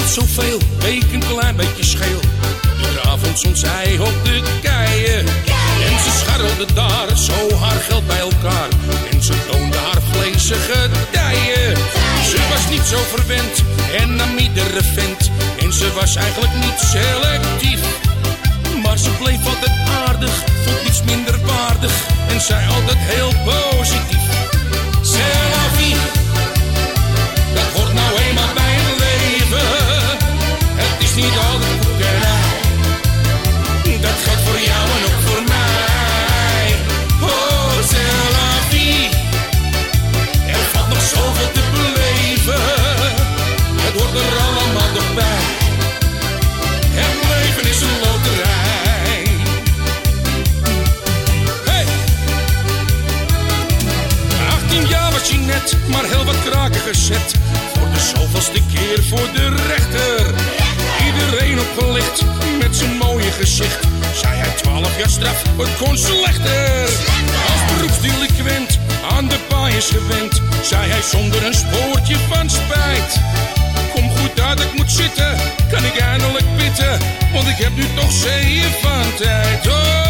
zoveel, week een klein beetje scheel. Iedere avond stond zij op de keien. En ze scharrelde daar zo haar geld bij elkaar. En ze toonde haar vleesige dijen. Ze was niet zo verwend en nam iedere vent. En ze was eigenlijk niet selectief. Maar ze bleef altijd aardig, vond niets minder waardig. En zei altijd heel positief. Maar heel wat kraken gezet. Voor de zoveelste keer voor de rechter. Iedereen opgelicht met zijn mooie gezicht. Zei hij 12 jaar straf, wat kon slechter. Als beroepsdelinquent aan de paai is gewend. Zei hij zonder een spoortje van spijt. Kom goed uit, ik moet zitten, kan ik eindelijk pitten. Want ik heb nu toch zeeën van tijd. Oh,